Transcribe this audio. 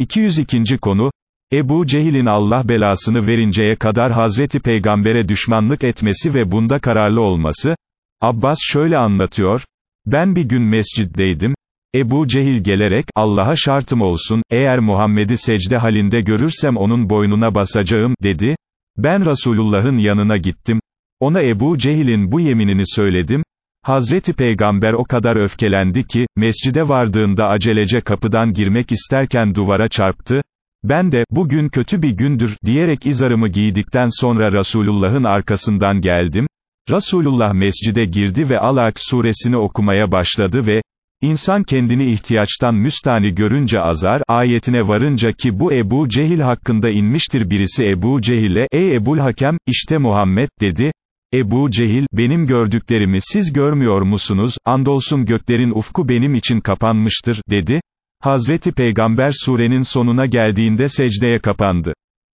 202. konu, Ebu Cehil'in Allah belasını verinceye kadar Hazreti Peygamber'e düşmanlık etmesi ve bunda kararlı olması, Abbas şöyle anlatıyor, ben bir gün mesciddeydim, Ebu Cehil gelerek, Allah'a şartım olsun, eğer Muhammed'i secde halinde görürsem onun boynuna basacağım, dedi, ben Resulullah'ın yanına gittim, ona Ebu Cehil'in bu yeminini söyledim, Hazreti Peygamber o kadar öfkelendi ki, mescide vardığında acelece kapıdan girmek isterken duvara çarptı, ben de, bugün kötü bir gündür, diyerek izarımı giydikten sonra Resulullah'ın arkasından geldim, Resulullah mescide girdi ve Alak suresini okumaya başladı ve, İnsan kendini ihtiyaçtan müstani görünce azar, ayetine varınca ki bu Ebu Cehil hakkında inmiştir birisi Ebu Cehil'e, ey Ebul Hakem, işte Muhammed, dedi, Ebu Cehil, benim gördüklerimi siz görmüyor musunuz, andolsun göklerin ufku benim için kapanmıştır, dedi, Hazreti Peygamber surenin sonuna geldiğinde secdeye kapandı.